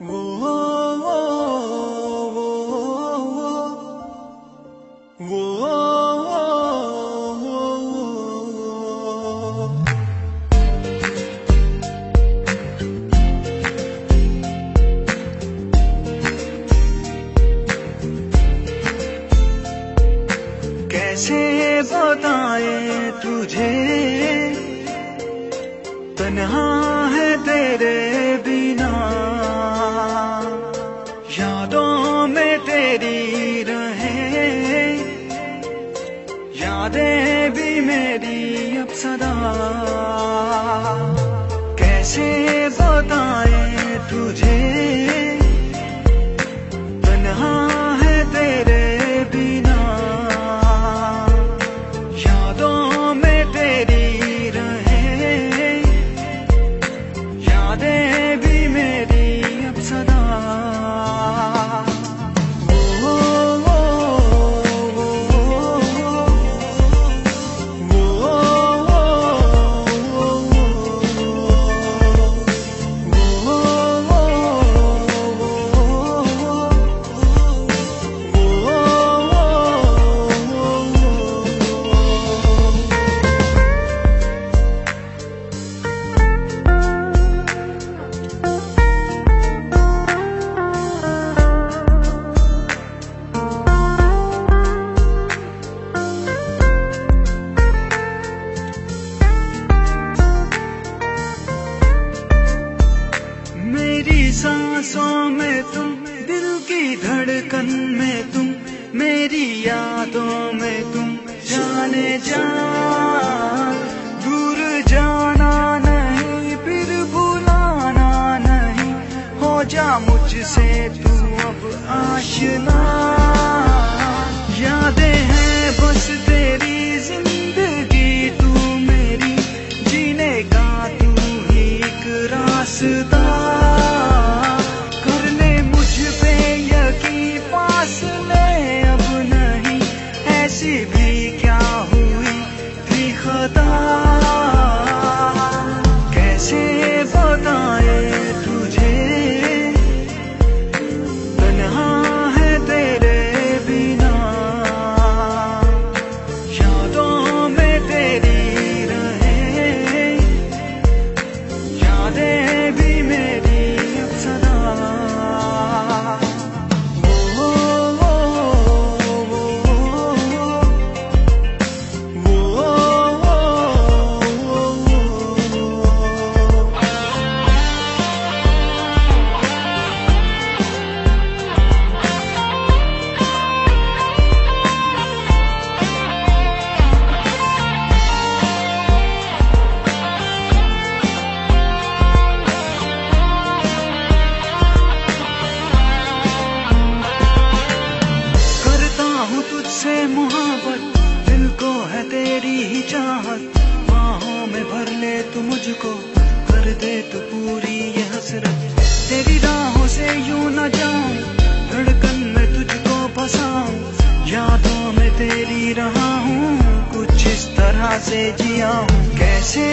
कैसे बताए तुझे? तन्हा है तेरे भी यादें भी मेरी अब सदा। कैसे बताए सांसों में तुम, दिल की धड़कन में तुम, मेरी यादों में तुम, जाने जा। दूर जाना नहीं, फिर भुलाना नहीं, हो जा मुझसे तू अब आशना। यादें मोहब्बत दिल को है तेरी ही चाहत। बाहों में भर ले तू मुझको, कर दे तू पूरी ये हसरत। तेरी राहों से यूँ न जाऊँ, धड़कन में तुझको फंसाऊं यादों में तेरी रहा हूँ, कुछ इस तरह से जिया हूँ। कैसे